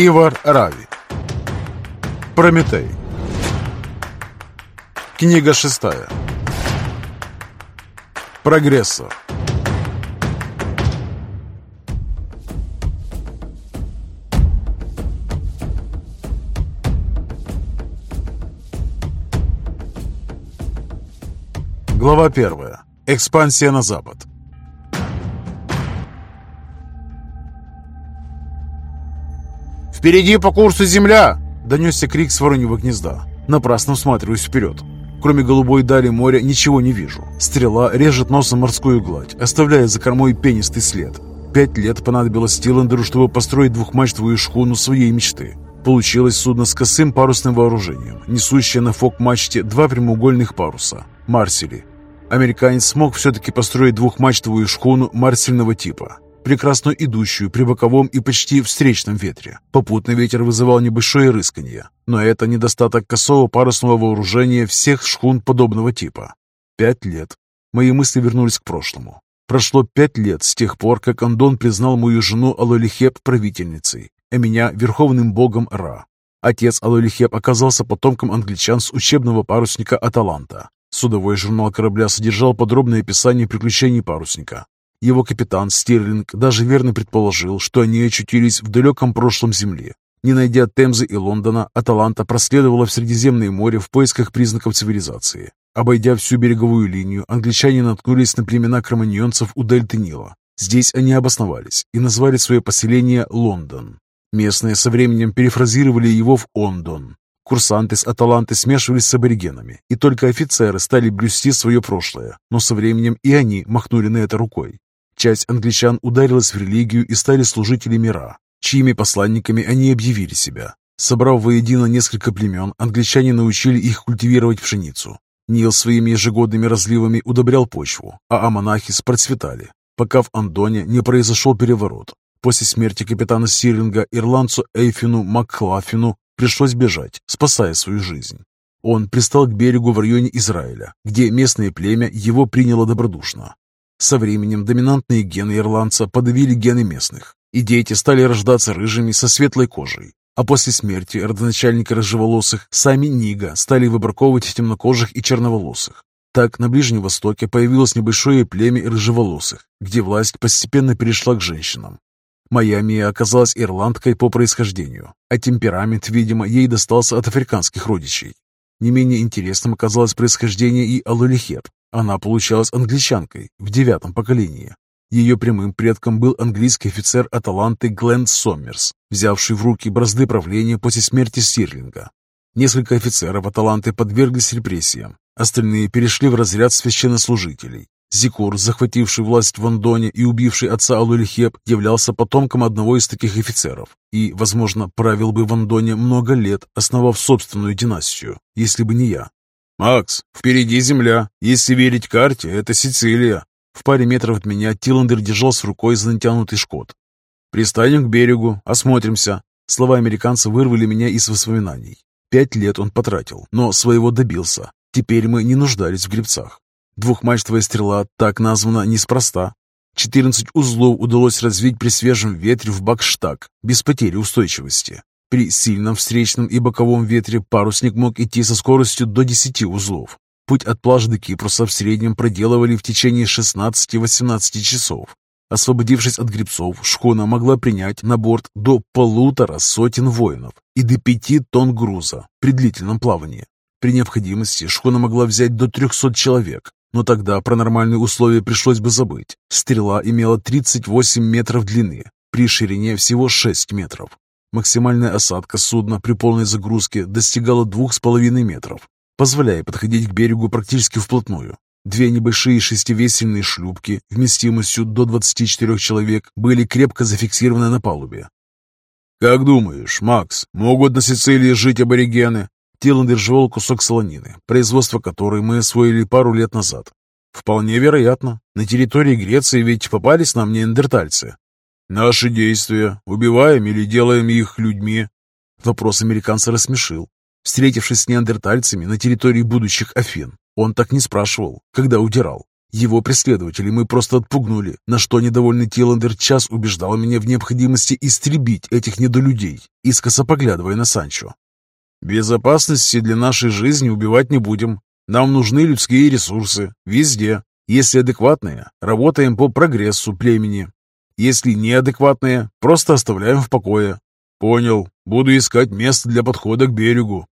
Ивар Рави Прометей Книга шестая Прогрессор Глава первая. Экспансия на запад. «Впереди по курсу земля!» — донесся крик с вороньего гнезда. Напрасно всматриваюсь вперед. Кроме голубой дали моря ничего не вижу. Стрела режет носом морскую гладь, оставляя за кормой пенистый след. Пять лет понадобилось Тиландеру, чтобы построить двухмачтовую шхуну своей мечты. Получилось судно с косым парусным вооружением, несущее на фок-мачте два прямоугольных паруса – Марсели. Американец смог все-таки построить двухмачтовую шхуну марсельного типа прекрасно идущую при боковом и почти встречном ветре. Попутный ветер вызывал небольшое рысканье, но это недостаток косого парусного вооружения всех шхун подобного типа. Пять лет. Мои мысли вернулись к прошлому. Прошло пять лет с тех пор, как Андон признал мою жену Алолихеп правительницей, а меня верховным богом Ра. Отец Алолихеп оказался потомком англичан с учебного парусника Аталанта. Судовой журнал корабля содержал подробное описание приключений парусника, его капитан Стирлинг даже верно предположил, что они очутились в далеком прошлом Земли. Не найдя Темзы и Лондона, Аталанта проследовала в Средиземное море в поисках признаков цивилизации. Обойдя всю береговую линию, англичане наткнулись на племена кроманьонцев у дельты Нила. Здесь они обосновались и назвали свое поселение Лондон. Местные со временем перефразировали его в Ондон. Курсанты с Аталанты смешивались с аборигенами, и только офицеры стали блюсти свое прошлое, но со временем и они махнули на это рукой. Часть англичан ударилась в религию и стали служителями Ра, чьими посланниками они объявили себя. Собрав воедино несколько племен, англичане научили их культивировать пшеницу. Нил своими ежегодными разливами удобрял почву, а амонахис процветали, пока в Андоне не произошел переворот. После смерти капитана Сирлинга ирландцу Эйфину Макклафину пришлось бежать, спасая свою жизнь. Он пристал к берегу в районе Израиля, где местное племя его приняло добродушно. Со временем доминантные гены ирландца подавили гены местных, и дети стали рождаться рыжими со светлой кожей. А после смерти родоначальника рыжеволосых сами Нига стали выбраковывать темнокожих и черноволосых. Так на Ближнем Востоке появилось небольшое племя рыжеволосых, где власть постепенно перешла к женщинам. Майами оказалась ирландкой по происхождению, а темперамент, видимо, ей достался от африканских родичей. Не менее интересным оказалось происхождение и Алулихеп, она получалась англичанкой в девятом поколении. Ее прямым предком был английский офицер Аталанты Гленн Сомерс, взявший в руки бразды правления после смерти Стирлинга. Несколько офицеров Аталанты подверглись репрессиям, остальные перешли в разряд священнослужителей. Зикур, захвативший власть в Андоне и убивший отца Алулихеп, являлся потомком одного из таких офицеров и, возможно, правил бы в Андоне много лет, основав собственную династию, если бы не я. «Макс, впереди земля. Если верить карте, это Сицилия». В паре метров от меня Тиландер держался рукой за натянутый шкот. «Пристанем к берегу, осмотримся». Слова американца вырвали меня из воспоминаний. Пять лет он потратил, но своего добился. Теперь мы не нуждались в гребцах. Двухмачтовая стрела так названа неспроста. 14 узлов удалось развить при свежем ветре в бакштаг, без потери устойчивости. При сильном встречном и боковом ветре парусник мог идти со скоростью до 10 узлов. Путь от плажа до Кипруса в среднем проделывали в течение 16-18 часов. Освободившись от грибцов, шхуна могла принять на борт до полутора сотен воинов и до пяти тонн груза при длительном плавании. При необходимости шхуна могла взять до 300 человек, но тогда про нормальные условия пришлось бы забыть. Стрела имела 38 метров длины, при ширине всего 6 метров. Максимальная осадка судна при полной загрузке достигала двух с половиной метров, позволяя подходить к берегу практически вплотную. Две небольшие шестивесельные шлюпки вместимостью до 24 человек были крепко зафиксированы на палубе. «Как думаешь, Макс, могут на Сицилии жить аборигены?» Тиландер жевал кусок солонины, производство которой мы освоили пару лет назад. «Вполне вероятно. На территории Греции ведь попались нам неандертальцы. «Наши действия. Убиваем или делаем их людьми?» Вопрос американца рассмешил. Встретившись с неандертальцами на территории будущих Афин, он так не спрашивал, когда удирал. Его преследователей мы просто отпугнули, на что недовольный Тиландер час убеждал меня в необходимости истребить этих недолюдей, искоса поглядывая на Санчо. «Безопасности для нашей жизни убивать не будем. Нам нужны людские ресурсы. Везде. Если адекватные, работаем по прогрессу племени. Если неадекватные, просто оставляем в покое. Понял. Буду искать место для подхода к берегу.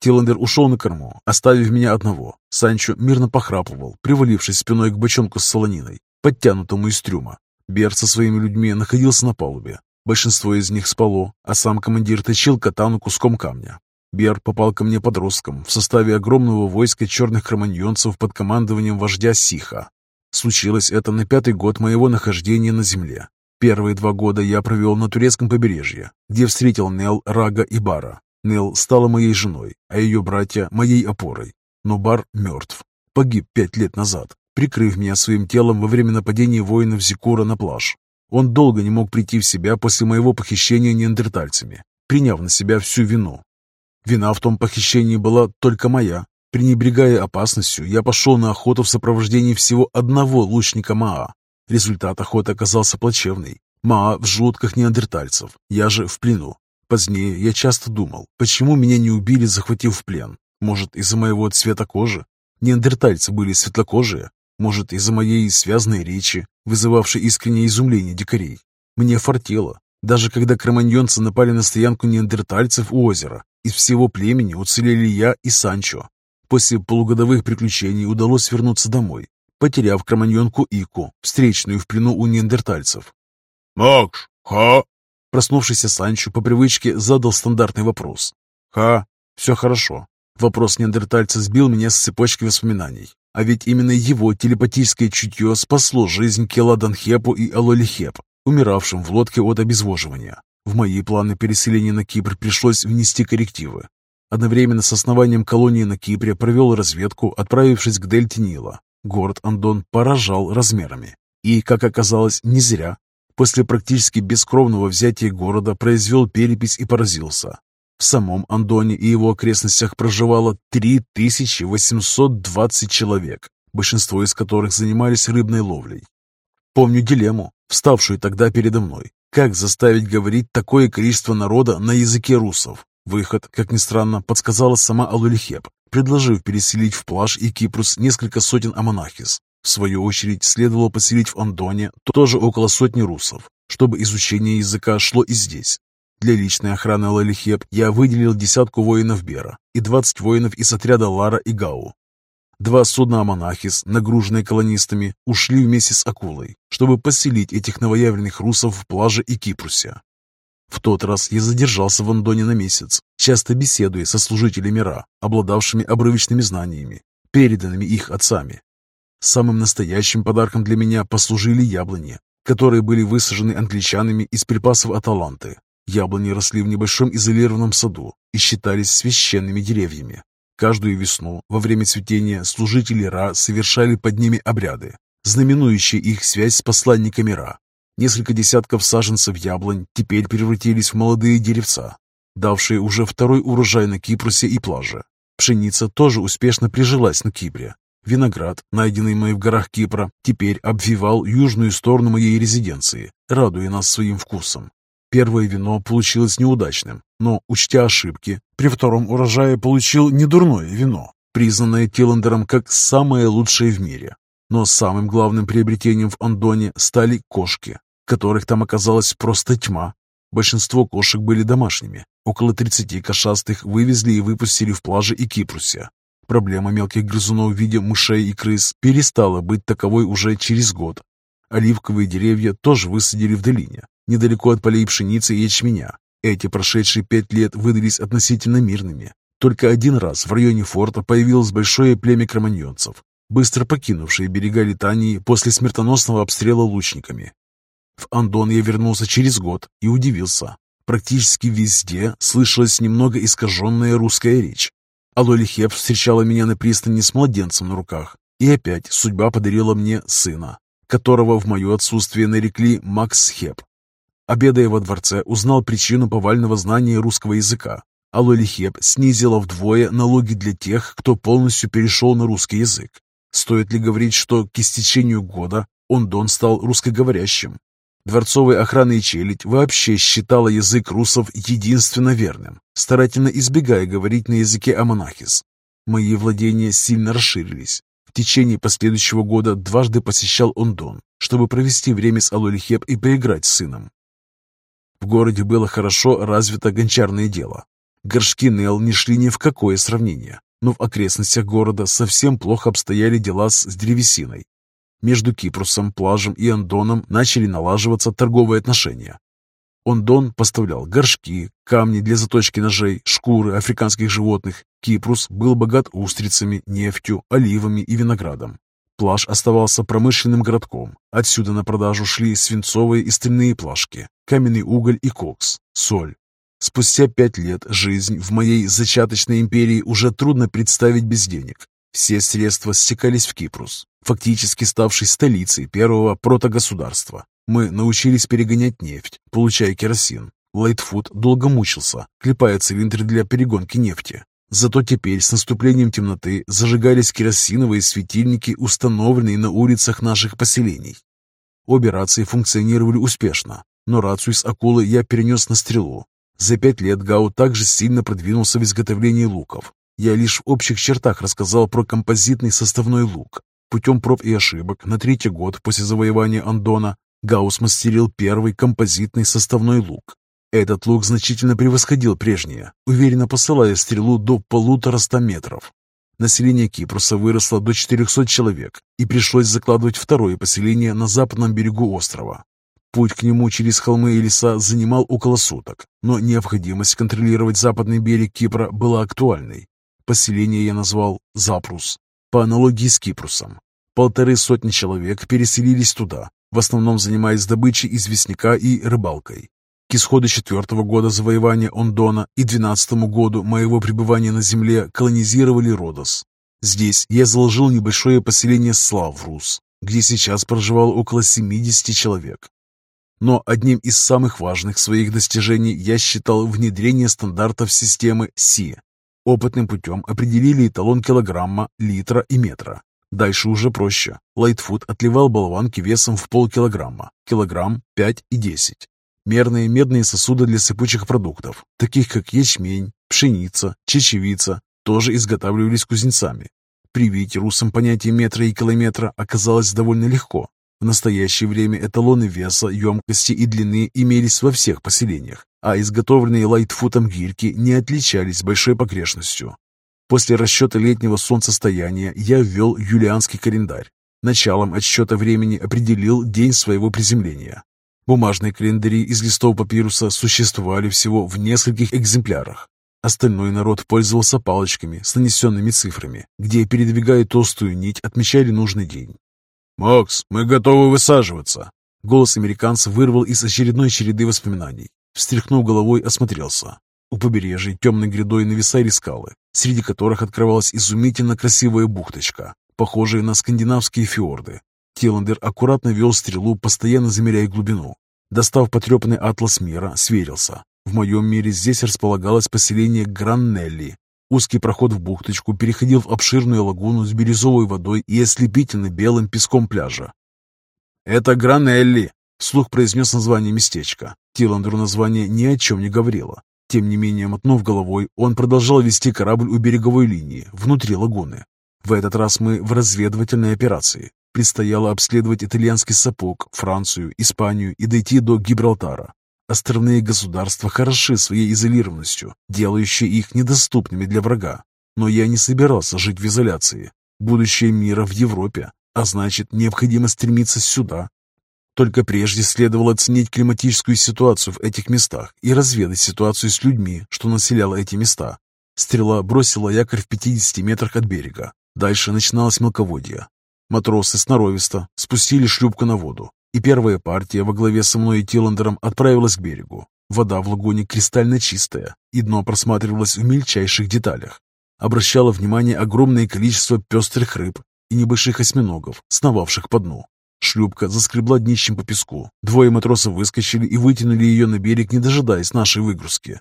Тиландер ушел на корму, оставив меня одного. Санчо мирно похрапывал, привалившись спиной к бочонку с солониной, подтянутому из трюма. Бер со своими людьми находился на палубе. Большинство из них спало, а сам командир точил катану куском камня. Бер попал ко мне подростком в составе огромного войска черных кроманьонцев под командованием вождя Сиха. Случилось это на пятый год моего нахождения на земле. Первые два года я провел на турецком побережье, где встретил Нел, Рага и Бара. Нел стала моей женой, а ее братья – моей опорой. Но Бар мертв. Погиб пять лет назад, прикрыв меня своим телом во время нападения воинов Зикура на пляж. Он долго не мог прийти в себя после моего похищения неандертальцами, приняв на себя всю вину. Вина в том похищении была только моя. Пренебрегая опасностью, я пошел на охоту в сопровождении всего одного лучника Маа. Результат охоты оказался плачевный. Маа в желудках неандертальцев, я же в плену. Позднее я часто думал, почему меня не убили, захватив в плен. Может, из-за моего цвета кожи? Неандертальцы были светлокожие. Может, из-за моей связной речи, вызывавшей искреннее изумление дикарей. Мне фартело. Даже когда кроманьонцы напали на стоянку неандертальцев у озера, из всего племени уцелели я и Санчо. После полугодовых приключений удалось вернуться домой, потеряв кроманьонку Ику, встречную в плену у неандертальцев. «Макш, ха?» Проснувшийся Санчо по привычке задал стандартный вопрос. «Ха, все хорошо». Вопрос неандертальца сбил меня с цепочки воспоминаний. А ведь именно его телепатическое чутье спасло жизнь Келаданхепу и Алолихеп, умиравшим в лодке от обезвоживания. В мои планы переселения на Кипр пришлось внести коррективы. Одновременно с основанием колонии на Кипре провел разведку, отправившись к дельте Нила. Город Андон поражал размерами. И, как оказалось, не зря. После практически бескровного взятия города произвел перепись и поразился. В самом Андоне и его окрестностях проживало 3820 человек, большинство из которых занимались рыбной ловлей. Помню дилемму, вставшую тогда передо мной. Как заставить говорить такое количество народа на языке русов? Выход, как ни странно, подсказала сама Алулихеп, предложив переселить в Плаж и Кипрус несколько сотен амонахис. В свою очередь, следовало поселить в Андоне тоже около сотни русов, чтобы изучение языка шло и здесь. Для личной охраны Лалихеп я выделил десятку воинов Бера и 20 воинов из отряда Лара и Гау. Два судна Амонахис, нагруженные колонистами, ушли вместе с акулой, чтобы поселить этих новоявленных русов в плаже и Кипрусе. В тот раз я задержался в Андоне на месяц, часто беседуя со служителями Ра, обладавшими обрывочными знаниями, переданными их отцами. Самым настоящим подарком для меня послужили яблони, которые были высажены англичанами из припасов Аталанты. Яблони росли в небольшом изолированном саду и считались священными деревьями. Каждую весну во время цветения служители Ра совершали под ними обряды, знаменующие их связь с посланниками Ра. Несколько десятков саженцев яблонь теперь превратились в молодые деревца, давшие уже второй урожай на Кипрусе и плаже. Пшеница тоже успешно прижилась на Кипре, Виноград, найденный мной в горах Кипра, теперь обвивал южную сторону моей резиденции, радуя нас своим вкусом. Первое вино получилось неудачным, но, учтя ошибки, при втором урожае получил недурное вино, признанное Тиландером как самое лучшее в мире. Но самым главным приобретением в Андоне стали кошки, которых там оказалась просто тьма. Большинство кошек были домашними. Около 30 кошастых вывезли и выпустили в плаже и Кипрусе. Проблема мелких грызунов в виде мышей и крыс перестала быть таковой уже через год. Оливковые деревья тоже высадили в долине, недалеко от полей пшеницы и ячменя. Эти прошедшие пять лет выдались относительно мирными. Только один раз в районе форта появилось большое племя кроманьонцев, быстро покинувшие берега Литании после смертоносного обстрела лучниками. В Андон я вернулся через год и удивился. Практически везде слышалась немного искаженная русская речь. Алоли Хеп встречала меня на пристани с младенцем на руках. И опять судьба подарила мне сына, которого в мое отсутствие нарекли Макс Хеп. Обедая во дворце, узнал причину повального знания русского языка. Алоли Хеп снизила вдвое налоги для тех, кто полностью перешел на русский язык. Стоит ли говорить, что к истечению года Ондон стал русскоговорящим? Дворцовая охрана и челядь вообще считала язык русов единственно верным, старательно избегая говорить на языке амонахис. Мои владения сильно расширились. В течение последующего года дважды посещал Ондон, чтобы провести время с Алулихеп и поиграть с сыном. В городе было хорошо развито гончарное дело. Горшки Нел не шли ни в какое сравнение, но в окрестностях города совсем плохо обстояли дела с древесиной. Между Кипрусом, Плажем и Андоном начали налаживаться торговые отношения. Ондон поставлял горшки, камни для заточки ножей, шкуры африканских животных. Кипрус был богат устрицами, нефтью, оливами и виноградом. Плаж оставался промышленным городком. Отсюда на продажу шли свинцовые и стальные плашки, каменный уголь и кокс, соль. Спустя пять лет жизнь в моей зачаточной империи уже трудно представить без денег. Все средства стекались в Кипрус, фактически ставший столицей первого протогосударства. Мы научились перегонять нефть, получая керосин. Лайтфуд долго мучился, клепая цилиндры для перегонки нефти. Зато теперь с наступлением темноты зажигались керосиновые светильники, установленные на улицах наших поселений. Обе рации функционировали успешно, но рацию с акулы я перенес на стрелу. За пять лет Гау также сильно продвинулся в изготовлении луков. Я лишь в общих чертах рассказал про композитный составной лук. Путем проб и ошибок на третий год после завоевания Андона Гау смастерил первый композитный составной лук, этот лук значительно превосходил прежнее, уверенно посылая стрелу до полутора ста метров. Население Кипруса выросло до 400 человек, и пришлось закладывать второе поселение на западном берегу острова. Путь к нему через холмы и леса занимал около суток, но необходимость контролировать западный берег Кипра была актуальной. Поселение я назвал Запрус, по аналогии с Кипрусом. Полторы сотни человек переселились туда, в основном занимаясь добычей известняка и рыбалкой. К исходу четвертого года завоевания Ондона и двенадцатому году моего пребывания на земле колонизировали Родос. Здесь я заложил небольшое поселение Славрус, где сейчас проживало около 70 человек. Но одним из самых важных своих достижений я считал внедрение стандартов системы СИ. Опытным путем определили эталон килограмма, литра и метра. Дальше уже проще. Лайтфуд отливал болванки весом в полкилограмма, килограмм, 5 и 10 мерные медные сосуды для сыпучих продуктов, таких как ячмень, пшеница, чечевица, тоже изготавливались кузнецами. Привить русам понятие метра и километра оказалось довольно легко. В настоящее время эталоны веса, емкости и длины имелись во всех поселениях, а изготовленные лайтфутом гирьки не отличались большой погрешностью. После расчета летнего солнцестояния я ввел юлианский календарь. Началом отсчета времени определил день своего приземления. Бумажные календари из листов папируса существовали всего в нескольких экземплярах. Остальной народ пользовался палочками с нанесенными цифрами, где, передвигая толстую нить, отмечали нужный день. «Макс, мы готовы высаживаться!» Голос американца вырвал из очередной череды воспоминаний. Встряхнув головой, осмотрелся. У побережья темной грядой нависали скалы, среди которых открывалась изумительно красивая бухточка, похожая на скандинавские фьорды, Тиландер аккуратно вел стрелу, постоянно замеряя глубину. Достав потрепанный атлас мира, сверился. В моем мире здесь располагалось поселение Граннелли. Узкий проход в бухточку переходил в обширную лагуну с бирюзовой водой и ослепительно белым песком пляжа. «Это Гранелли!» — вслух произнес название местечка. Тиландеру название ни о чем не говорило. Тем не менее, мотнув головой, он продолжал вести корабль у береговой линии, внутри лагуны. В этот раз мы в разведывательной операции. Предстояло обследовать итальянский сапог, Францию, Испанию и дойти до Гибралтара. Островные государства хороши своей изолированностью, делающей их недоступными для врага. Но я не собирался жить в изоляции. Будущее мира в Европе, а значит, необходимо стремиться сюда. Только прежде следовало оценить климатическую ситуацию в этих местах и разведать ситуацию с людьми, что населяло эти места. Стрела бросила якорь в 50 метрах от берега. Дальше начиналось мелководье. Матросы сноровисто спустили шлюпку на воду, и первая партия во главе со мной и Тиландером отправилась к берегу. Вода в лагуне кристально чистая, и дно просматривалось в мельчайших деталях. Обращало внимание огромное количество пестрых рыб и небольших осьминогов, сновавших по дну. Шлюпка заскребла днищем по песку. Двое матросов выскочили и вытянули ее на берег, не дожидаясь нашей выгрузки.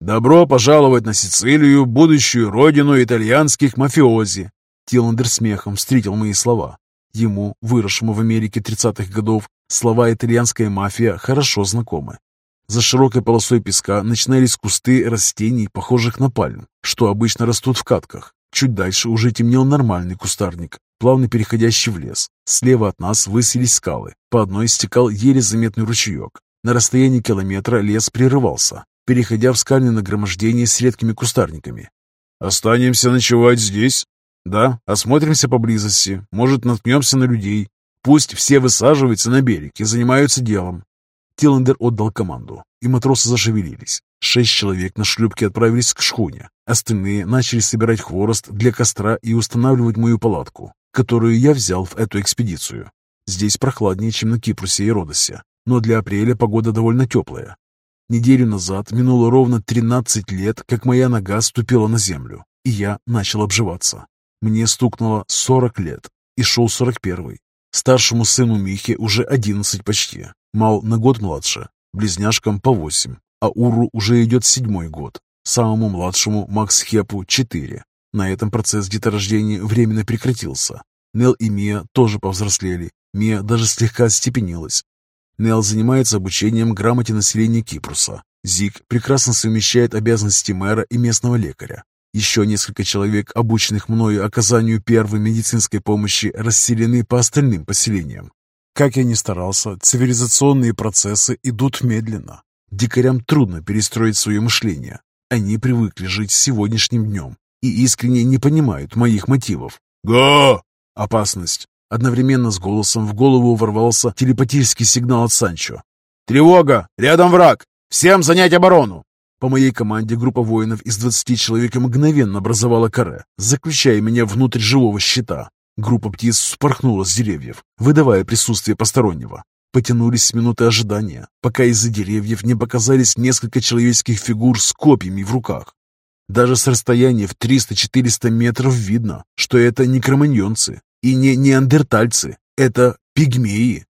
«Добро пожаловать на Сицилию, будущую родину итальянских мафиози!» Тиландер смехом встретил мои слова. Ему, выросшему в Америке 30-х годов, слова «итальянская мафия» хорошо знакомы. За широкой полосой песка начинались кусты растений, похожих на пальм, что обычно растут в катках. Чуть дальше уже темнел нормальный кустарник, плавно переходящий в лес. Слева от нас высились скалы. По одной стекал еле заметный ручеек. На расстоянии километра лес прерывался, переходя в скальное нагромождение с редкими кустарниками. «Останемся ночевать здесь?» «Да, осмотримся поблизости. Может, наткнемся на людей. Пусть все высаживаются на берег и занимаются делом». Тиллендер отдал команду, и матросы зашевелились. Шесть человек на шлюпке отправились к шхуне. Остальные начали собирать хворост для костра и устанавливать мою палатку, которую я взял в эту экспедицию. Здесь прохладнее, чем на Кипрусе и Родосе, но для апреля погода довольно теплая. Неделю назад минуло ровно 13 лет, как моя нога ступила на землю, и я начал обживаться. Мне стукнуло 40 лет, и шел 41-й. Старшему сыну Михе уже 11 почти, Мал на год младше, близняшкам по 8, а Уру уже идет седьмой год. Самому младшему, Макс Хепу, 4. На этом процесс деторождения временно прекратился. Нел и Мия тоже повзрослели. Мия даже слегка степенилась. Нел занимается обучением грамоте населения Кипруса. Зик прекрасно совмещает обязанности мэра и местного лекаря. Еще несколько человек, обученных мною оказанию первой медицинской помощи, расселены по остальным поселениям. Как я ни старался, цивилизационные процессы идут медленно. Дикарям трудно перестроить свое мышление. Они привыкли жить сегодняшним днем и искренне не понимают моих мотивов. «Го!» Опасность. Одновременно с голосом в голову ворвался телепатический сигнал от Санчо. «Тревога! Рядом враг! Всем занять оборону!» По моей команде группа воинов из 20 человек мгновенно образовала каре, заключая меня внутрь живого щита. Группа птиц спорхнула с деревьев, выдавая присутствие постороннего. Потянулись минуты ожидания, пока из-за деревьев не показались несколько человеческих фигур с копьями в руках. Даже с расстояния в 300-400 метров видно, что это не кроманьонцы и не неандертальцы, это пигмеи.